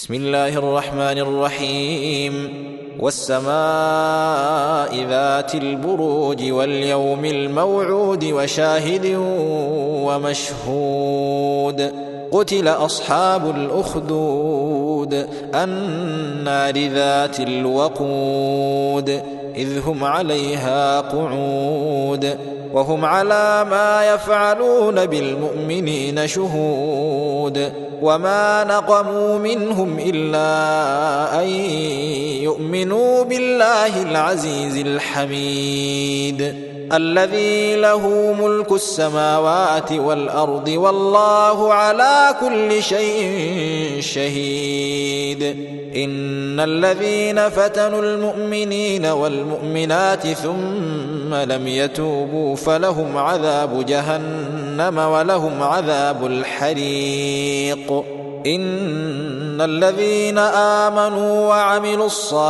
بسم الله الرحمن الرحيم. والسماء ذات البروج واليوم الموعود وشاهد ومشهود. قتل أصحاب الأخدود النار ذات الوقود. إذ هم عليها قعود وهم على ما يفعلون بالمؤمنين شهود وما نقموا منهم إلا أن يؤمنوا بالله العزيز الحميد الذي له ملك السماوات والارض والله على كل شيء شهيد ان الذين فتنوا المؤمنين والمؤمنات ثم لم يتوبوا فلهم عذاب جهنم ولهم عذاب الحريق ان الذين امنوا وعملوا الصالحات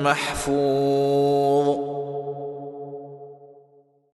محفوظ